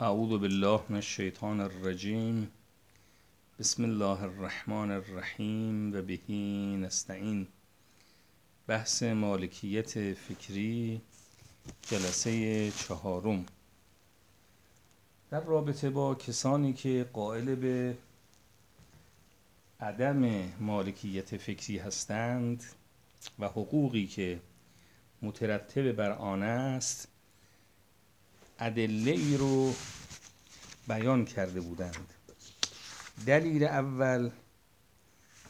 اعوذ بالله من الشیطان الرجیم بسم الله الرحمن الرحیم و بهی نستعین. بحث مالکیت فکری جلسه چهارم. در رابطه با کسانی که قائل به عدم مالکیت فکری هستند و حقوقی که مترتب بر آن است ادله ای رو بیان کرده بودند. دلیل اول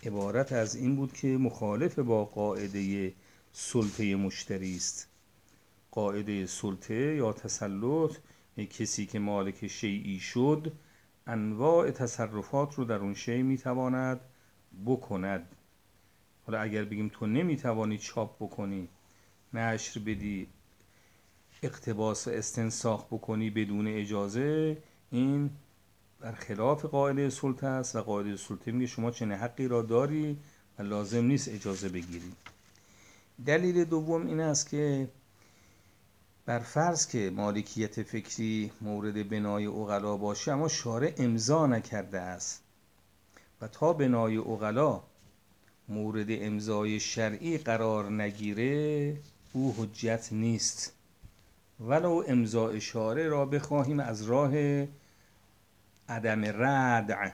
عبارت از این بود که مخالف با قاعده سلطه مشتری است. قاعده سلطه یا تسلط کسی که مالک شیعی شد انواع تصرفات رو در اون شی می‌تواند بکند. حالا اگر بگیم تو نمی‌توانی چاپ بکنی نشر بدی اقتباس و استنساخ بکنی بدون اجازه این برخلاف قاعده سلطه است و قاعده سلطه میگه شما چنین حقی را داری و لازم نیست اجازه بگیری. دلیل دوم این است که بر فرض که مالکیت فکری مورد بنای اغلا باشه اما شارع امضا نکرده است. و تا بنای اغلا مورد امضای شرعی قرار نگیره او حجت نیست. ولو امضاء شارع را بخواهیم از راه عدم ردع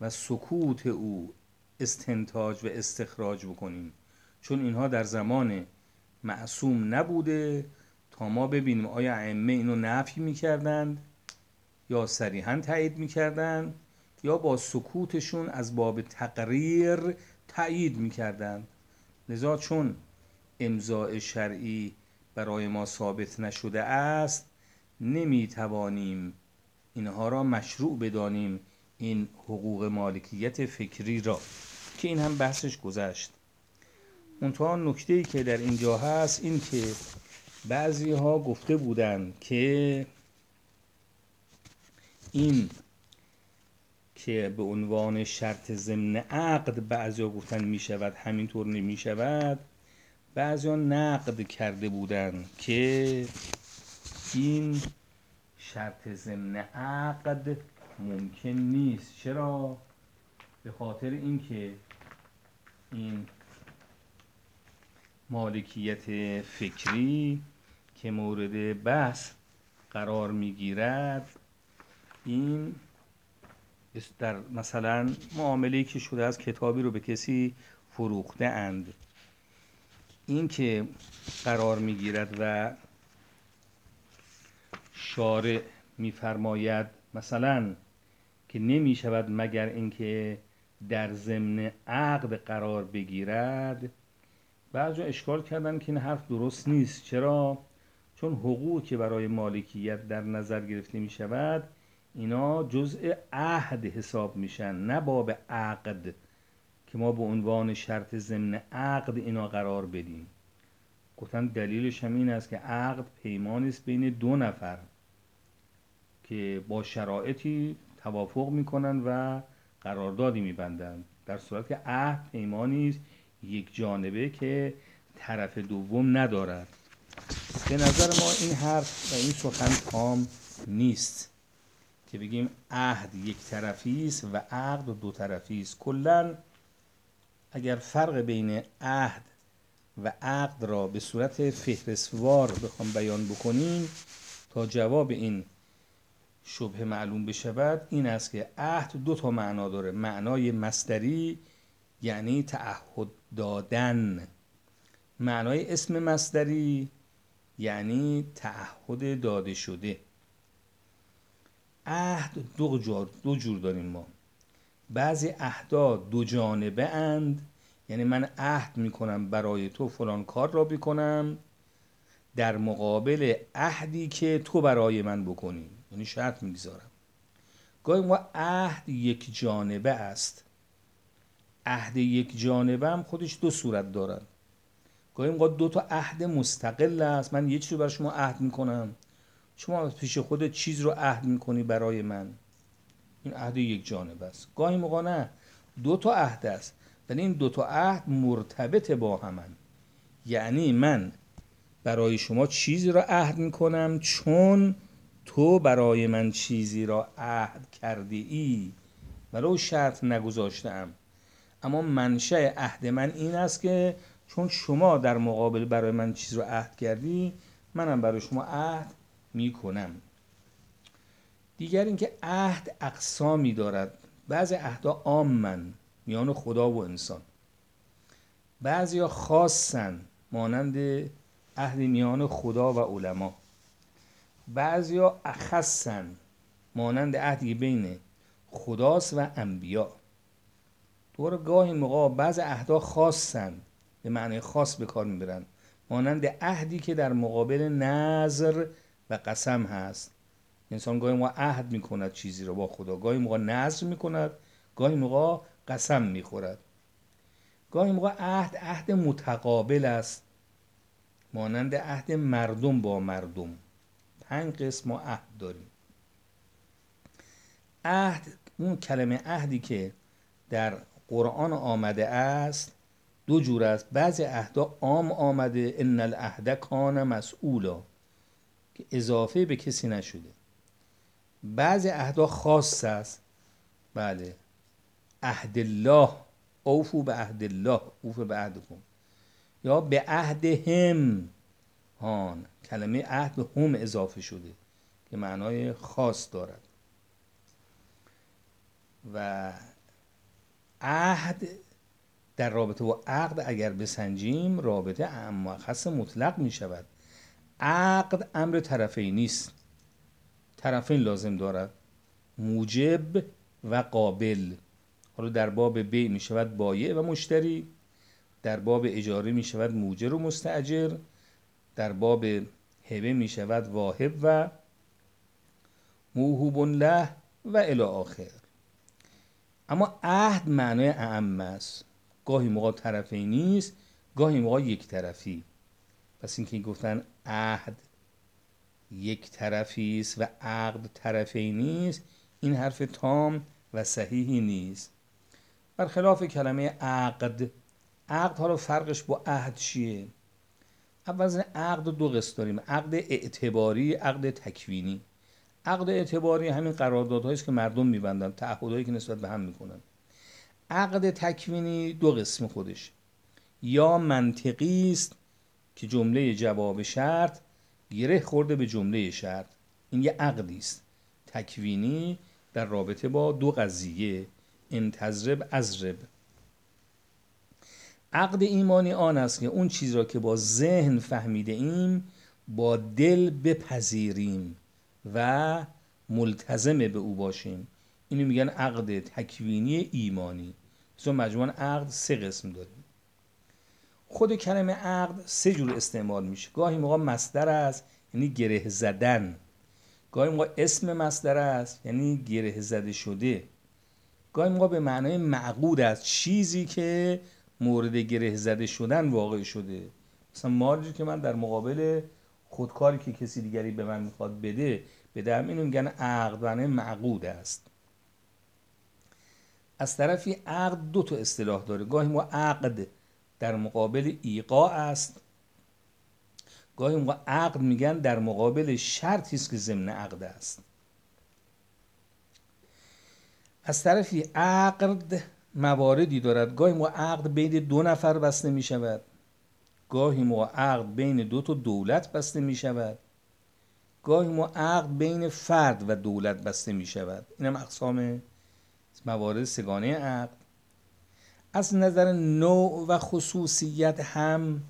و سکوت او استنتاج و استخراج بکنیم. چون اینها در زمان معصوم نبوده. تا ما ببینیم آیا ائمه اینو نفی می‌کردند یا صریحا تایید می‌کردند یا با سکوتشون از باب تقریر تایید می‌کردند. لذا چون امضاء شرعی برای ما ثابت نشده است نمی‌توانیم اینها را مشروع بدانیم این حقوق مالکیت فکری را. که این هم بحثش گذشت. منتها نکته ای که در اینجا هست این که بعضی ها گفته بودند که این که به عنوان شرط ضمن عقد بعضی ها گفتن می شود همینطور نمی شود بعضی ها نقد کرده بودند که این شرط ضمن عقد ممکن نیست. چرا؟ به خاطر اینکه این مالکیت فکری که مورد بحث قرار می‌گیرد این در مثلا معامله که شده از کتابی رو به کسی فروخته اند. این که قرار می‌گیرد و شارع میفرماید مثلا که نمی شود مگر اینکه در ضمن عقد قرار بگیرد. بعضی اشکال کردن که این حرف درست نیست. چرا؟ چون حقوق که برای مالکیت در نظر گرفته می شود اینا جزء عهد حساب میشن نه باب عقد. که ما به عنوان شرط ضمن عقد اینا قرار بدیم. گفتن دلیلش هم این است که عقد پیمانی است بین دو نفر که با شرایطی توافق می‌کنن و قراردادی میبندند در صورت که عهد پیمانی است یک جانبه که طرف دوم ندارد. به نظر ما این حرف و این سخن تام نیست که بگیم عهد یک طرفی است و عقد دو طرفی است. کلا اگر فرق بین عهد و عقد را به صورت فهرستوار بخوام بیان بکنیم تا جواب این شبه معلوم بشود این است که عهد دو تا معنا داره. معنای مصدری یعنی تعهد دادن. معنای اسم مصدری یعنی تعهد داده شده. عهد دو جور, دو جور داریم ما. بعضی عهدا دو جانبه اند. یعنی من عهد می‌کنم برای تو فلان کار را بکنم در مقابل عهدی که تو برای من بکنی. یعنی شرط می‌گذارم. گاهی ما عهد یک جانبه است. عهد یک جانبه هم خودش دو صورت دارد. گاهی موقع دو تا عهد مستقل است. من یه رو برای شما عهد می‌کنم. شما پیش خودت چیز رو عهد می‌کنی برای من. این عهد یک جانبه است. گاهی موقع نه. دو تا عهد است. ولی این دو تا عهد مرتبط با همن. یعنی من برای شما چیزی را عهد می‌کنم چون تو برای من چیزی را عهد کردی ای ولو شرط نگذاشتم اما منشأ عهد من این است که چون شما در مقابل برای من چیز رو عهد کردی منم برای شما عهد می‌کنم. دیگر اینکه عهد اقسامی دارد. بعضی عهدها عامن میان خدا و انسان. بعضی ها خاصن مانند عهد میان خدا و علما. بعضی ها اخصن مانند عهدی بین خداست و انبیا. دور گاهی موقع بعض عهدها خاصن به معنی خاص به کار می‌برن. مانند عهدی که در مقابل نظر و قسم هست. انسان گاهی موقع عهد می‌کند چیزی رو با خدا گاهی موقع نظر می‌کند گاهی موقع قسم می‌خورد. گاهی موقع عهد عهد متقابل است. مانند عهد مردم با مردم. پنج قسم ما عهد داریم. عهد اون کلمه عهدی که در قرآن آمده است دو جور است. بعضی عهدها عام آمده ان العهد کان مسئولا که اضافه به کسی نشده. بعضی عهدها خاص است. بله. عهد الله. اوفو به عهد الله. اوفو به عهدکم یا به عهد هم. هان. کلمه عهد به هم اضافه شده که معنای خاص دارد. و عهد در رابطه با عقد اگر بسنجیم رابطه اما خاص مطلق می شود عقد امر طرفی نیست طرفین لازم دارد موجب و قابل. حالا در باب بی می شود بایع و مشتری. در باب اجاره می شود موجر و مستعجر در باب هبه می شود واهب و موهوب له و الی آخر. اما عهد معنای اعم است. گاهی موقع طرفی نیست گاهی موقع یک طرفی. پس اینکه گفتن عهد یک طرفی است و عقد طرفی نیست این حرف تام و صحیحی نیست. برخلاف کلمه عقد عقد حالا فرقش با عهد چیه؟ اول عقد دو قسم داریم عقد اعتباری عقد تکوینی. عقد اعتباری همین قراردادهایی است که مردم میبندن تعهدهایی که نسبت به هم می‌کنن. عقد تکوینی دو قسم خودش. یا منطقی است که جمله جواب شرط گره خورده به جمله شرط. این یه عقدی است. تکوینی در رابطه با دو قضیه انتظرب ازرب. عقد ایمانی آن است که اون چیز را که با ذهن فهمیده ایم با دل بپذیریم و ملتزم به او باشیم. اینو میگن عقد تکوینی ایمانی. مثلا مجموعا عقد سه قسم داریم. خود کلمه عقد سه جور استعمال میشه. گاهی موقع مصدر است یعنی گره زدن. گاهی موقع اسم مصدر است یعنی گره زده شده. گاهی موقع به معنای معقود است چیزی که مورد گره زده شدن واقع شده. مثلا مارجی که من در مقابل خودکاری که کسی دیگری به من می‌خواد بده بدم اینو میگن عقد معنای معقود است. از طرفی عقد دو تا اصطلاح داره. گاهی ما عقد در مقابل ایقا است. گاهی موقع عقد میگن در مقابل شرطی است که ضمن عقد است. از طرفی عقد مواردی دارد. گاهی موقع عقد بین دو نفر بسته می شود گاهی موقع عقد بین دو تا دولت بسته می شود گاهی موقع عقد بین فرد و دولت بسته می شود این هم اقسام موارد سگانه عقد. از نظر نوع و خصوصیت هم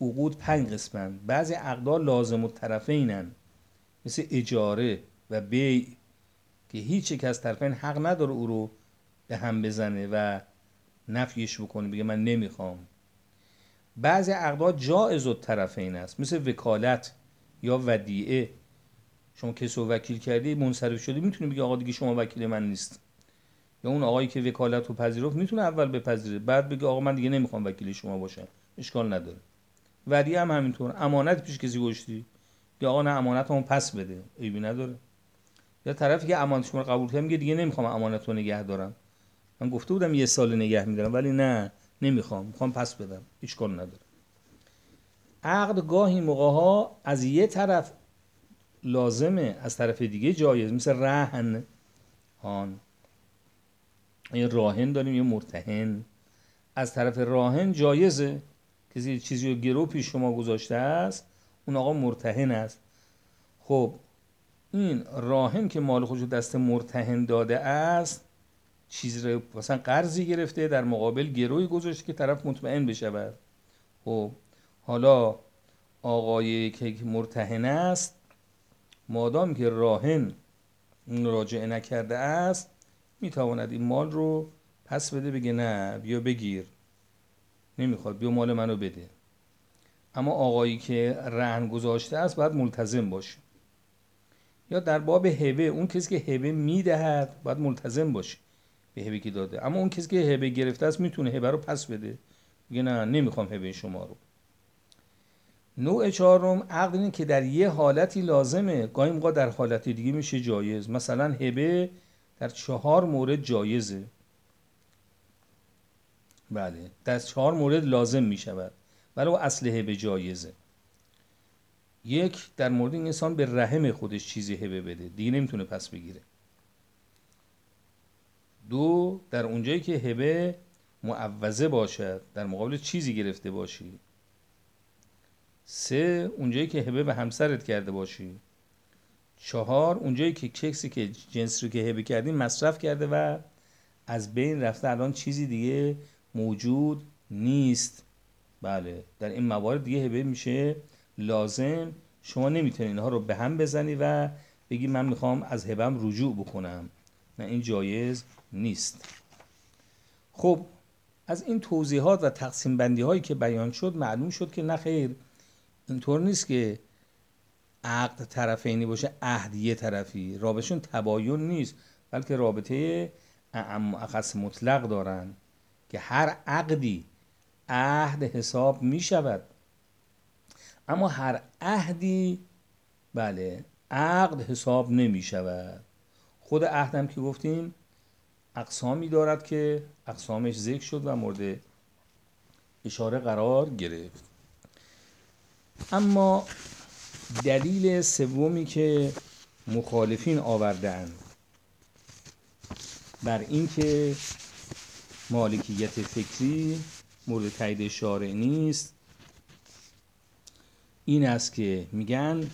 عقود پنج قسمند بعضی عقدها لازم و طرفینن. مثل اجاره و بیع که هیچ یک از طرفین حق نداره او رو به هم بزنه و نفیش بکنه بگه من نمی‌خوام. بعضی عقدها جائز و طرفین است. مثل وکالت یا ودیعه. شما کسی رو وکیل کردی منصرف شده می‌تونی بگی آقا دیگه شما وکیل من نیست. یا اون آقایی که وکالت رو پذیرفت می‌تونه اول بپذیره بعد بگه آقا من دیگه نمی‌خوام وکیل شما باشم اشکال نداره. ودیعه هم همینطور امانت پیش کسی گشتی یا آقا نه امانت همون پس بده عیبی نداره. یا طرفی که امانت شما قبول کرد میگه دیگه نمی‌خوام امانت رو نگه دارم. من گفته بودم یه سال نگه میدارم ولی نه نمی‌خوام می‌خوام پس بدم هیچ کار نداره. عقد گاهی موقع ها از یه طرف لازمه از طرف دیگه جایز مثل رهن. هان یه راهن داریم یه مرتهن. از طرف راهن جایزه کسی چیزی رو گرو پیش شما گذاشته است اون آقا مرتهن است. خب این راهن که مال خودش دست مرتهن داده است چیز رو مثلا قرضی گرفته در مقابل گروی گذاشته که طرف مطمئن بشود. خب حالا آقای که مرتهن است مادام که راهن راجعه نکرده است می‌تواند این مال رو پس بده بگه نه بیا بگیر. نمی‌خواد بیا مال منو بده. اما آقایی که رهن گذاشته است باید ملتزم باشه. یا در باب هبه اون کسی که هبه می‌دهد باید ملتزم باشه به هبه که داده. اما اون کسی که هبه گرفته است می‌تونه هبه رو پس بده. میگه نه نمی‌خوام هبه شما رو. نوع چهارم عقد اینه که در یه حالتی لازمه. گاهی موقع در حالت دیگه میشه جایز. مثلا هبه در چهار مورد جایزه. بله در چهار مورد لازم می‌شود. ولی اصل هبه جایزه. یک در مورد این انسان به رحم خودش چیزی هبه بده. دیگه نمی‌تونه پس بگیره. دو در اونجایی که هبه معوضه باشد در مقابل چیزی گرفته باشی. سه اونجایی که هبه به همسرت کرده باشی. چهار اونجایی که کسی که جنس رو که هبه کردی مصرف کرده و از بین رفته الان چیزی دیگه موجود نیست. بله در این موارد دیگه هبه میشه لازم. شما نمی‌تونید اینها رو به هم بزنی و بگی من می‌خوام از هبم رجوع بکنم. نه این جایز نیست. خب از این توضیحات و تقسیم بندی هایی که بیان شد معلوم شد که نه خیر اینطور نیست که عقد طرفینی باشه عهد یه طرفی. رابطشون تباین نیست بلکه رابطه اعم اخص مطلق دارن که هر عقدی عهد حساب می شود اما هر عهدی بله عقد حساب نمی شود خود عهدم که گفتیم اقسامی دارد که اقسامش ذکر شد و مورد اشاره قرار گرفت. اما دلیل سومی که مخالفین آوردن بر اینکه مالکیت فکری مورد تایید شارع نیست این است که میگن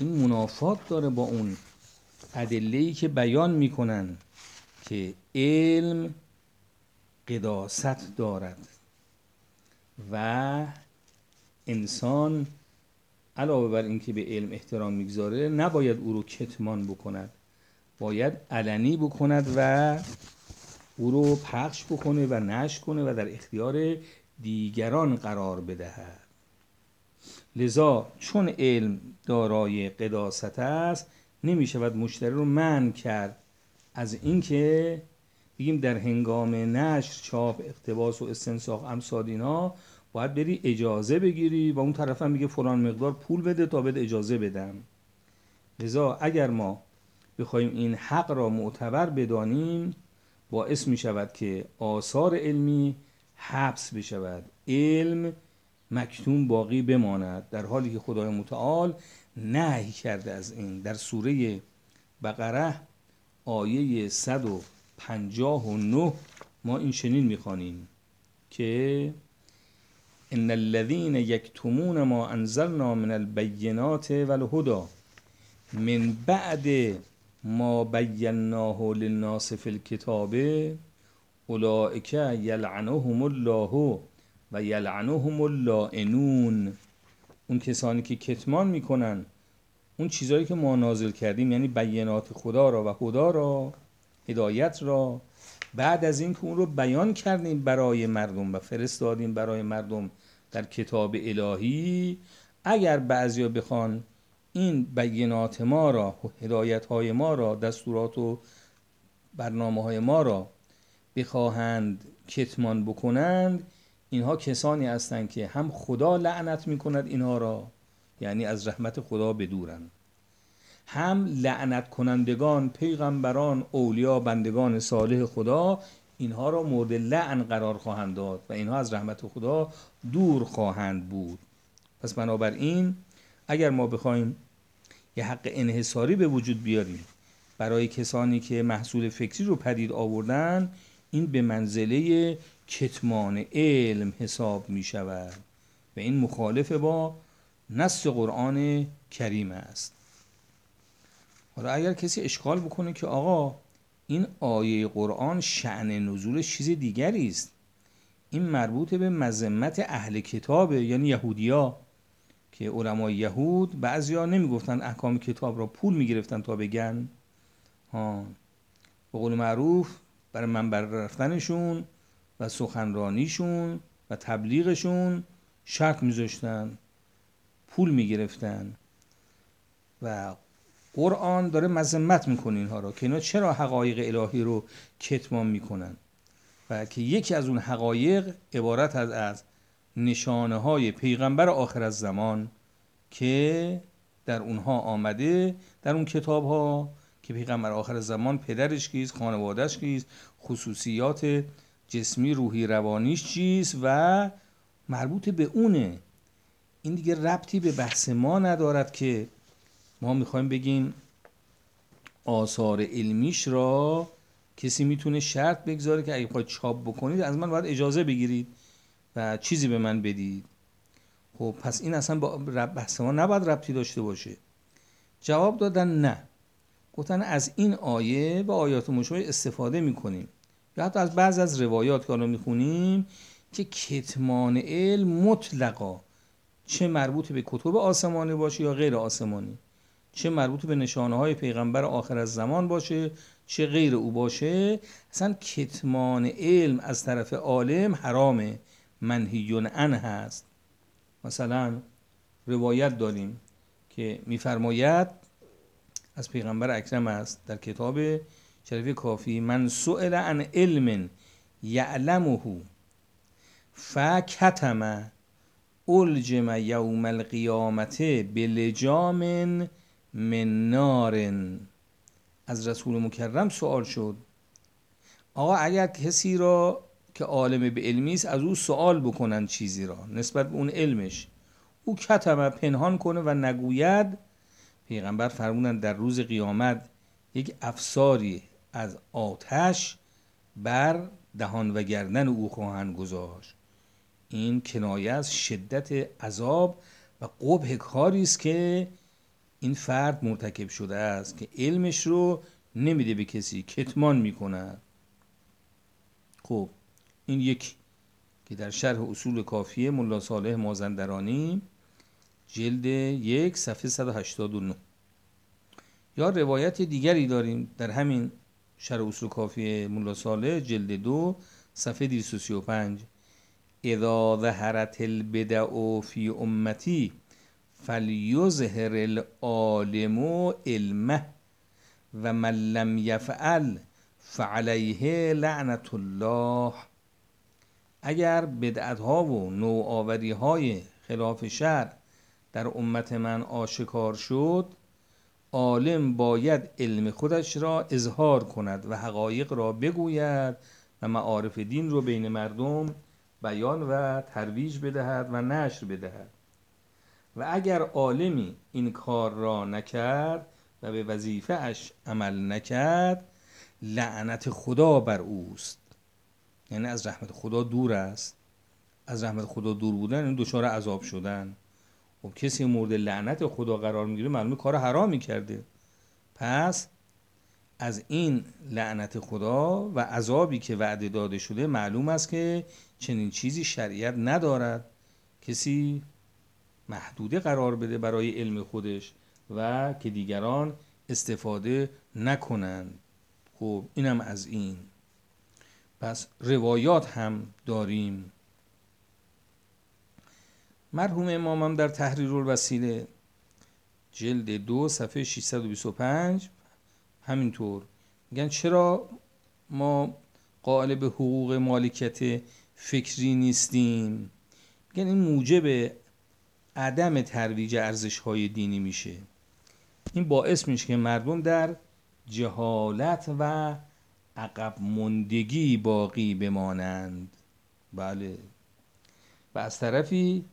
این منافات داره با اون ادله که بیان می‌کنن که علم قداست دارد و انسان علاوه بر اینکه به علم احترام می‌گذاره نباید او رو کتمان بکند. باید علنی بکند و او رو پخش بکنه و نش کنه و در اختیار دیگران قرار بدهد. لذا چون علم دارای قداست است نمی شود مشتری رو من کرد. از اینکه بگیم در هنگام نشر چاپ اقتباس و استنساخ امثال اینا باید بری اجازه بگیری و اون طرف هم میگه فلان مقدار پول بده تا بده اجازه بدم. لذا اگر ما بخوایم این حق را معتبر بدانیم باعث می شود که آثار علمی حبس بشود. علم مکتوم باقی بماند در حالی که خدای متعال نهی کرده از این. در سوره بقره آیه 159 ما این چنین می‌خوانیم که ان الذين يكتمون ما انزلنا من البينات والهدى من بعد ما بیناه للناس فی الكتاب اولئک یلعنهم الله و یلعنهم اللائنون. اون کسانی که کتمان می‌کنن اون چیزهایی که ما نازل کردیم یعنی بینات خدا را و خدا را هدایت را بعد از اینکه اون رو بیان کردیم برای مردم و فرستادیم برای مردم در کتاب الهی اگر بعضیا بخوان این بینات ما را هدایت های ما را دستورات و برنامه های ما را بخواهند کتمان بکنند اینها کسانی هستند که هم خدا لعنت می کند اینها را یعنی از رحمت خدا بدورند. هم لعنت کنندگان پیغمبران اولیا بندگان صالح خدا اینها را مورد لعن قرار خواهند داد و اینها از رحمت خدا دور خواهند بود. پس بنابراین اگر ما بخوایم یه حق انحصاری به وجود بیاریم برای کسانی که محصول فکری رو پدید آوردن این به منزله کتمان علم حساب می شود و این مخالف با نص قرآن کریم است. حالا اگر کسی اشکال بکنه که آقا این آیه قرآن شعن نزول چیز دیگری است. این مربوط به مذمت اهل کتابه یعنی یهودیا که علمای یهود بعضیا نمی‌گفتن احکام کتاب را پول می‌گرفتن تا بگن. ها. به قول معروف برای منبر رفتنشون و سخنرانیشون و تبلیغشون شرط میذاشتن پول می‌گرفتن. و قرآن داره مذمت می‌کنه اینها رو که اینا چرا حقایق الهی رو کتمان می‌کنن؟ و که یکی از اون حقایق عبارت از از نشانه های پیغمبر آخر از زمان که در اونها آمده در اون کتاب ها که پیغمبر آخر زمان پدرش کیست خانوادهش کیست خصوصیات جسمی روحی روانیش چیست و مربوط به اونه. این دیگه ربطی به بحث ما ندارد که ما می‌خوایم بگیم آثار علمیش را کسی می‌تونه شرط بگذاره که اگه بخواید چاپ بکنید از من باید اجازه بگیرید و چیزی به من بدید. خب پس این اصلا با بحث ما نباید ربطی داشته باشه. جواب دادن نه. گفتن از این آیه و آیات مشابه استفاده می‌کنیم. یا حتی از بعض از روایات که الان می‌خونیم که کتمان علم مطلقا چه مربوط به کتب آسمانی باشه یا غیر آسمانی. چه مربوط به نشانه های پیغمبر آخر از زمان باشه چه غیر او باشه. اصلا کتمان علم از طرف عالم حرامه منهیون ان هست مثلا روایت داریم که میفرماید از پیغمبر اکرم است در کتاب شریف کافی من سئل عن علم یعلمه فکتم الجم یوم القیامت بلجام من نار از رسول مکرم سوال شد. آقا اگر کسی را که عالم به علمی است از او سوال بکنن چیزی را نسبت به اون علمش. او کتمه پنهان کنه و نگوید پیغمبر فرمودن در روز قیامت یک افساری از آتش بر دهان و گردن او خواهند گذاشت. این کنایه از شدت عذاب و قبح کاری است که این فرد مرتکب شده است که علمش رو نمیده به کسی کتمان می‌کند خب این یک که در شرح اصول کافیه ملا صالح مازندرانی جلد یک صفحه 189 یا روایت دیگری داریم در همین شرح اصول کافیه ملا صالح جلد دو صفحه 235 اذا ظهرت البدع فی امتی فلیظهر العالم علمه و من لم یفعل فعلیه لعنت الله اگر بدعت ها و نوآوری های خلاف شر در امت من آشکار شد عالم باید علم خودش را اظهار کند و حقایق را بگوید و معارف دین رو بین مردم بیان و ترویج بدهد و نشر بدهد. و اگر عالمی این کار را نکرد و به وظیفه اش عمل نکرد لعنت خدا بر اوست. یعنی از رحمت خدا دور است. از رحمت خدا دور بودن این دچار عذاب شدن. خب کسی مورد لعنت خدا قرار می‌گیره معلومه کار حرامی کرده. پس از این لعنت خدا و عذابی که وعده داده شده معلوم است که چنین چیزی شریعت ندارد. کسی محدوده قرار بده برای علم خودش و که دیگران استفاده نکنند. خب اینم از این. پس روایات هم داریم. مرحوم امامم در تحریر الوسیله جلد دو صفحه 625 همینطور. میگن چرا ما قائل به حقوق مالکیت فکری نیستیم؟ میگن این موجب عدم ترویج ارزش های دینی میشه. این باعث میشه که مردم در جهالت و عقب مندگی باقی بمانند. بله. و از طرفی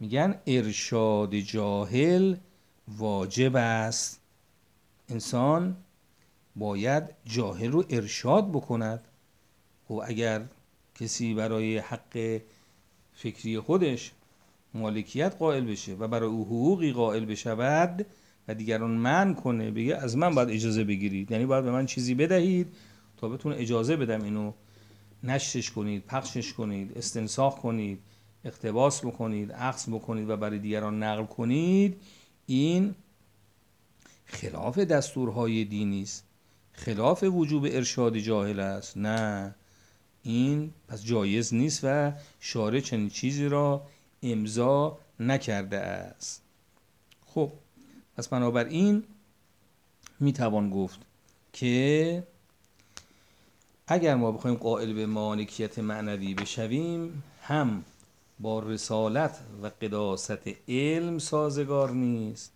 میگن ارشاد جاهل واجب است. انسان باید جاهل رو ارشاد بکند. خب اگر کسی برای حق فکری خودش مالکیت قائل بشه و برای او حقوقی قائل بشود و دیگران من کنه بگه از من باید اجازه بگیرید. یعنی باید به من چیزی بدهید تا بتونه اجازه بدم اینو نشرش کنید پخشش کنید استنساخ کنید اقتباس بکنید عکس بکنید و برای دیگران نقل کنید. این خلاف دستورهای دینی است. خلاف وجوب ارشاد جاهل است. نه. این پس جایز نیست و شارع چنین چیزی را امضا نکرده است. خب پس بنابراین می‌توان گفت که اگر ما بخوایم قائل به مالکیت معنوی بشویم هم با رسالت و قداست علم سازگار نیست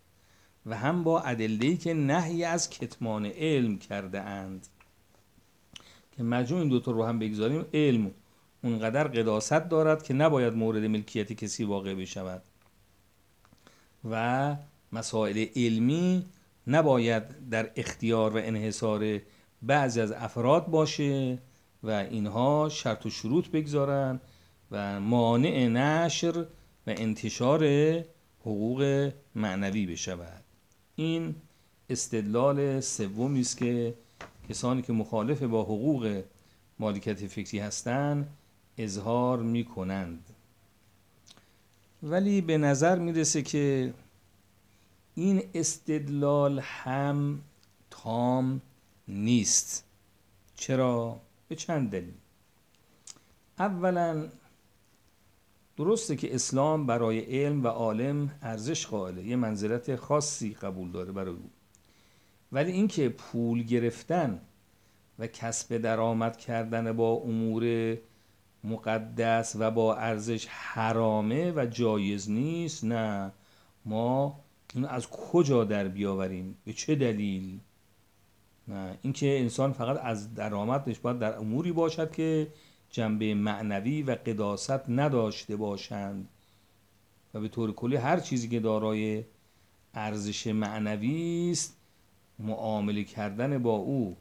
و هم با ادله‌ای که نهی از کتمان علم کرده اند. که مجموع این دوتا رو هم بگذاریم علم اونقدر قداست دارد که نباید مورد ملکیت کسی واقع بشود. و مسائل علمی نباید در اختیار و انحصار بعضی از افراد باشه و اینها شرط و شروط بگذارن و مانع نشر و انتشار حقوق معنوی بشود. این استدلال سومی است که کسانی که مخالف با حقوق مالکیت فکری هستند اظهار می کنند ولی به نظر می‌رسه که این استدلال هم تام نیست. چرا؟ به چند دلیل. اولا درسته که اسلام برای علم و عالم ارزش قائله. یه منزلت خاصی قبول داره برای او. ولی اینکه پول گرفتن و کسب درآمد کردن با امور مقدس و با ارزش حرامه و جایز نیست. نه. ما این از کجا در بیاوریم؟ به چه دلیل؟ نه. اینکه انسان فقط از درآمدش باید در اموری باشد که جنبه معنوی و قداست نداشته باشند. و به طور کلی هر چیزی که دارای ارزش معنوی است معامله کردن با او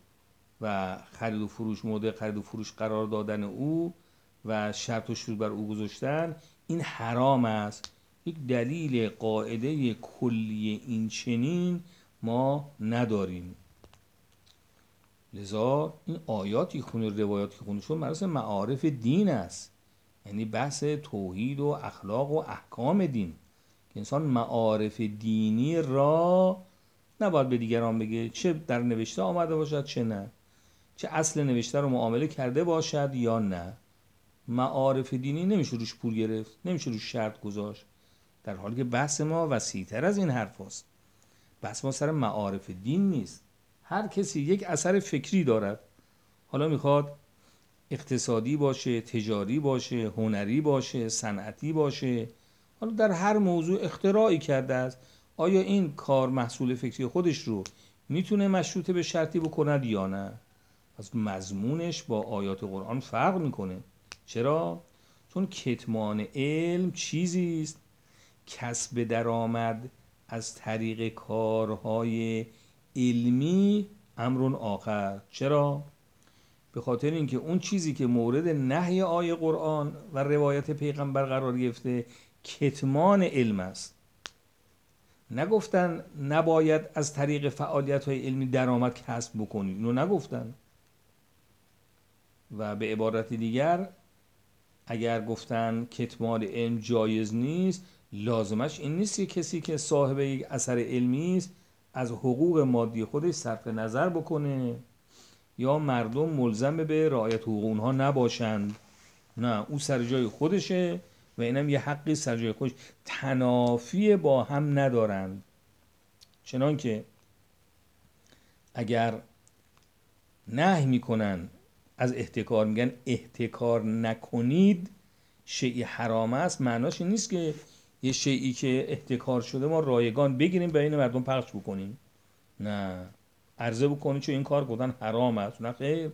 و خرید و فروش مورد خرید و فروش قرار دادن او و شرط و شروط بر او گذاشتن این حرام است. یک دلیل قاعده کلی این چنین ما نداریم. لذا این آیاتی خونه روایاتی خونه شد مراسم معارف دین است. یعنی بحث توحید و اخلاق و احکام دین. که انسان معارف دینی را نباید به دیگران بگه چه در نوشته آمده باشد چه نه. چه اصل نوشته رو معامله کرده باشد یا نه. معارف دینی نمیشه روش پول گرفت نمیشه روش شرط گذاشت. در حالی که بحث ما وسیعتر از این حرف هست. بحث ما سر معارف دین نیست. هر کسی یک اثر فکری دارد. حالا می‌خواد اقتصادی باشه تجاری باشه هنری باشه صنعتی باشه. حالا در هر موضوع اختراعی کرده است آیا این کار محصول فکری خودش رو می‌تونه مشروط به شرطی بکند یا نه؟ از مضمونش با آیات قرآن فرق می‌کنه. چرا؟ چون کتمان علم چیزی است کسب درآمد از طریق کارهای علمی امرون آخر. چرا؟ به خاطر اینکه اون چیزی که مورد نهی آیه قرآن و روایت پیغمبر قرار گرفته کتمان علم است. نگفتن نباید از طریق فعالیت های علمی درآمد کسب بکنید. اینو نگفتن. و به عبارت دیگر اگر گفتن کتمان علم جایز نیست لازمش این نیست که کسی که صاحب یک اثر علمی است از حقوق مادی خودش صرف نظر بکنه یا مردم ملزم به رعایت حقوق اونها نباشند. نه او سر جای خودشه و اینم یه حقی سر جای خودش. تنافی با هم ندارند. چنان که اگر نه می‌کنن از احتکار میگن احتکار نکنید شیعی حرام است. معناش این نیست که یه شیعی که احتکار شده ما رایگان بگیریم بین مردم پخش بکنیم. نه. عرضه بکنید چون این کار گفتن حرام است. نه خیر.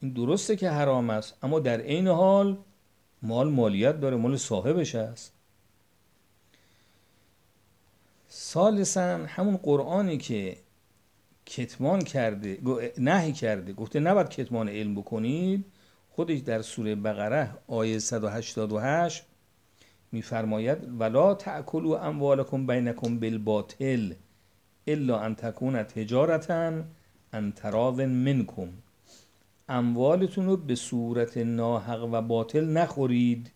این درسته که حرام است اما در عین حال مال مالیت داره مال صاحبش است. سالسا همون قرآنی که کتمان کرده نهی کرده. گفته نباید کتمان علم بکنید. خودش در سوره بقره آیه 188 میفرماید ولا تأکلوا اموالکم بینکم بالباطل الا ان تکون تجارتا ان تراض منکم. اموالتون رو به صورت ناحق و باطل نخورید.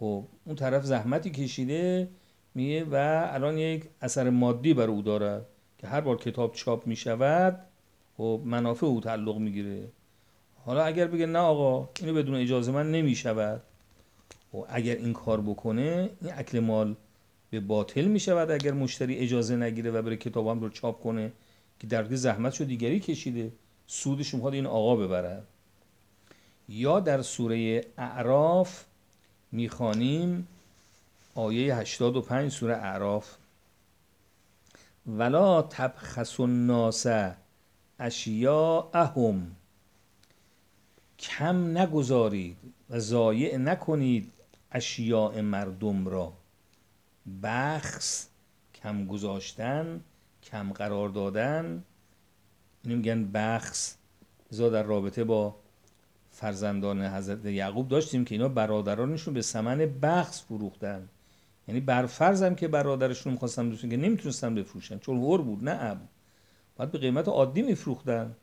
خب اون طرف زحمتی کشیده میگه و الان یک اثر مادی بر او دارد که هر بار کتاب چاپ می شود خب منافع او تعلق می‌گیره. حالا اگر بگه نه آقا اینو بدون اجازه من نمی شود و خب اگر این کار بکنه این اکل مال به باطل می شود اگر مشتری اجازه نگیره و بره کتابم رو چاپ کنه که در زحمت شو دیگری کشیده سودش می‌خواد این آقا ببرد یا در سوره اعراف می‌خوانیم آیه 85 سوره اعراف. ولا تبخس الناس اهم کم نگذارید و ضایع نکنید اشیاء مردم را. بخص کم گذاشتن کم قرار دادن. اینو میگن بخص زا در رابطه با فرزندان حضرت یعقوب داشتیم که اینا برادرانشون به سمن بخص فروختن. یعنی بر فرضم که برادرشون می‌خواستن دوستن که نمی‌تونستن بفروشن چون هور بود نه اب. باید به قیمت عادی میفروختن.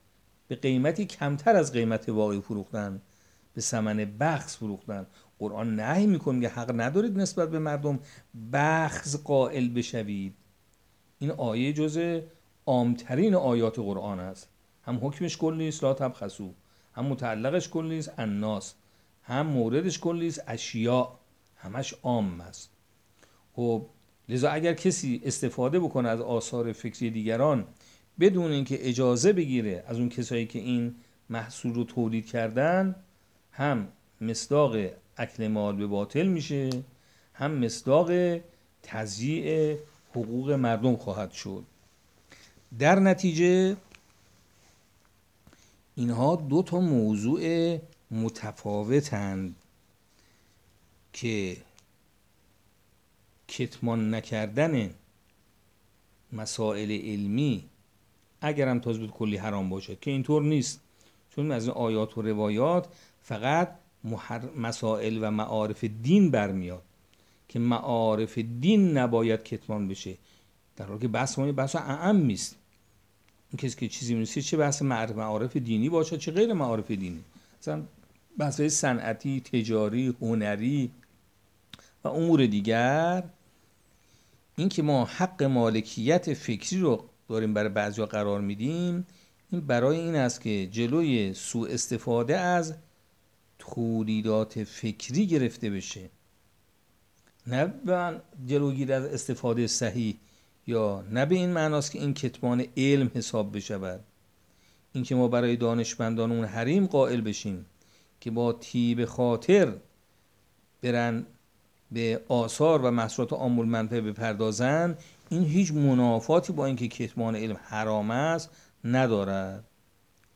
به قیمتی کمتر از قیمت واقعی فروختن. به سمن بخص فروختن. قرآن نهی می‌کنه که حق ندارید نسبت به مردم. بخص قائل بشوید. این آیه جز عامترین آیات قرآن است. هم حکمش کلی است لا تبخسو. هم متعلقش کلی است الناس هم موردش کلی است اشیاء. همش عام است. خب لذا اگر کسی استفاده بکنه از آثار فکری دیگران بدون اینکه اجازه بگیره از اون کسایی که این محصول رو تولید کردن هم مصداق اکل مال به باطل میشه هم مصداق تضییع حقوق مردم خواهد شد. در نتیجه اینها دو تا موضوع متفاوتند که کتمان نکردن مسائل علمی اگرم بود کلی حرام باشد که اینطور نیست. چون از این آیات و روایات فقط مسائل و معارف دین برمیاد که معارف دین نباید کتمان بشه. در حالی که بحث ما بحث اعم نیست. این کسی که چیزی می‌نویسه چه بحث معارف دینی باشه چه غیر معارف دینی؟ مثلا بحث صنعتی تجاری هنری و امور دیگر این که ما حق مالکیت فکری رو داریم برای بعضی قرار میدیم این برای این است که جلوی سوء استفاده از تولیدات فکری گرفته بشه. نه به جلوگیری از استفاده صحیح یا نه به این معناست که این کتمان علم حساب بشود. اینکه ما برای دانشمندان اون حریم قائل بشیم که با تیب خاطر برن به آثار و مسئولات آمول منفعه بپردازن این هیچ منافاتی با اینکه کتمان علم حرام است ندارد.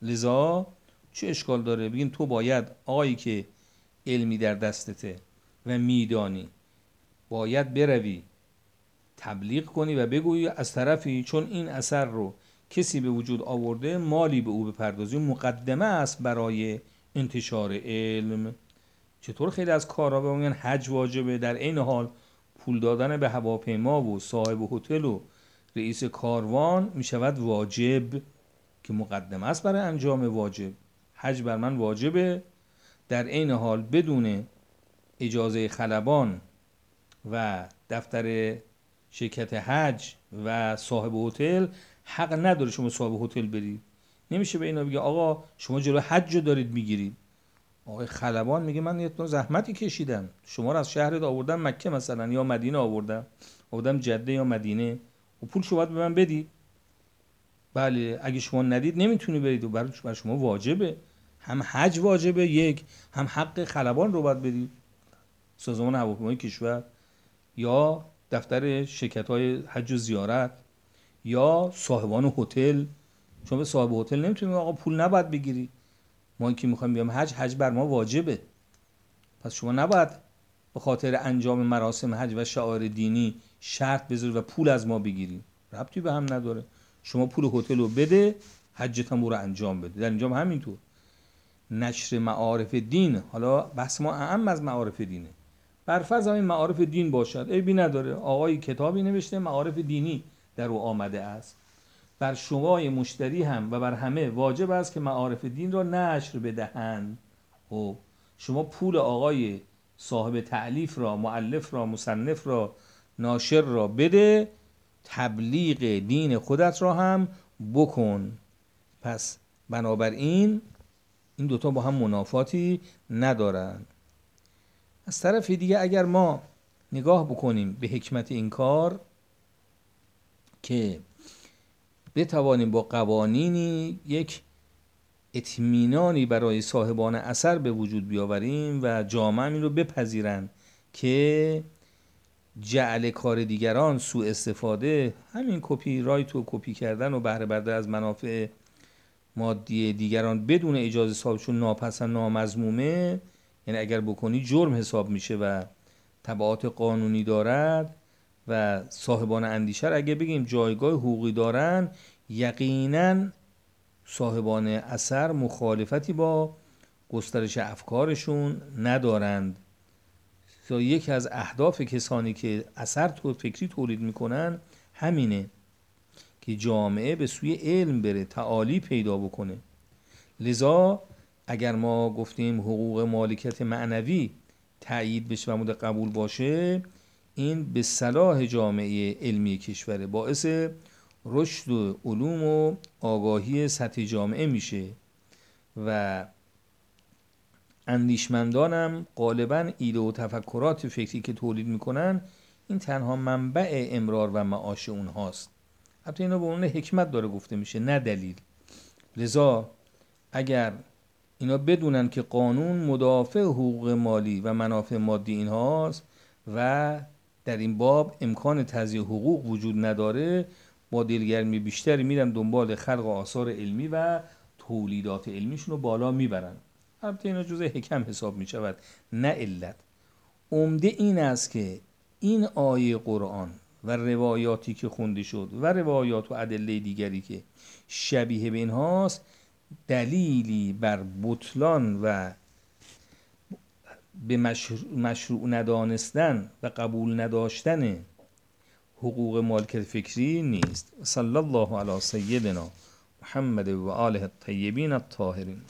لذا چه اشکال داره؟ بگیم تو باید آقایی که علمی در دستته و میدانی باید بروی تبلیغ کنی و بگویی از طرفی چون این اثر رو کسی به وجود آورده مالی به او بپردازی مقدمه است برای انتشار علم. چطور خیلی از کارها به میگن حج واجبه؟ در این حال پول دادن به هواپیما و صاحب هتل و رئیس کاروان می شود واجب که مقدمه است برای انجام واجب. حج بر من واجبه. در عین حال بدون اجازه خلبان و دفتر شرکت حج و صاحب هتل حق نداره شما صاحب هتل برید. نمیشه به اینا بگه آقا شما جلو حج رو دارید می‌گیرید. آقای خلبان میگه من یه زحمتی کشیدم. شما رو از شهر آوردم مکه مثلا یا مدینه آوردم. آوردم جده یا مدینه. و پول شما به من بدید بله اگه شما ندید نمی‌تونی برید و برای شما واجبه. هم حج واجبه یک. هم حق خلبان رو باید بدید سازمان هواپیمای کشور. یا دفتر شرکت های حج و زیارت. یا صاحبان هتل. چون به صاحب هتل نمی‌تونیم آقا پول نباید بگیری. ما که می‌خوایم بیام حج حج بر ما واجبه. پس شما نباید به خاطر انجام مراسم حج و شعار دینی شرط بذاری و پول از ما بگیری. ربطی به هم نداره. شما پول هتل رو بده حجت هم رو انجام بده. در اینجا همینطور. نشر معارف دین حالا بحث ما اهم از معارف دینه. برفرض این معارف دین باشد. عیبی نداره. آقای کتابی نوشته معارف دینی در او آمده است. بر شما مشتری هم و بر همه واجب است که معارف دین را نشر بدهند. خب شما پول آقای صاحب تعلیف را معلف را مصنف را ناشر را بده تبلیغ دین خودت را هم بکن. پس بنابراین این دوتا با هم منافاتی ندارن. از طرف دیگه اگر ما نگاه بکنیم به حکمت این کار که بتوانیم با قوانینی یک اطمینانی برای صاحبان اثر به وجود بیاوریم و جامعه رو بپذیرند که جعل کار دیگران سوء استفاده همین کپی رایت و کپی کردن و بهره بردن از منافع مادی دیگران بدون اجازه صاحبشون ناپسند نامزمومه یعنی اگر بکنی جرم حساب میشه و تبعات قانونی دارد و صاحبان اندیشه اگه بگیم جایگاه حقوقی دارن یقینا صاحبان اثر مخالفتی با گسترش افکارشون ندارند. یکی از اهداف کسانی که اثر تو فکری تولید می‌کنن همینه که جامعه به سوی علم بره تعالی پیدا بکنه. لذا اگر ما گفتیم حقوق مالکیت معنوی تایید بشه و مورد قبول باشه این به صلاح جامعه علمی کشوره باعث رشد و علوم و آگاهی سطح جامعه میشه و اندیشمندانم غالبا ایده و تفکرات فکری که تولید می‌کنن این تنها منبع امرار و معاش اونهاست. حتی اینا به اون حکمت داره گفته میشه نه دلیل. لذا اگر اینا بدونن که قانون مدافع حقوق مالی و منافع مادی اینهاست و در این باب امکان تضییع حقوق وجود نداره. با دلگرمی بیشتری میرن دنبال خلق آثار علمی و تولیدات علمیشون رو بالا می‌برن. البته اینا جزء حکم حساب می‌شود نه علت. عمده این است که این آیه قرآن و روایاتی که خونده شد و روایات و ادله دیگری که شبیه به اینهاست دلیلی بر بطلان و به مشروع ندانستن و قبول نداشتن حقوق مالکت فکری نیست. صلی الله علی سیدنا محمد و آله الطیبین الطاهرین.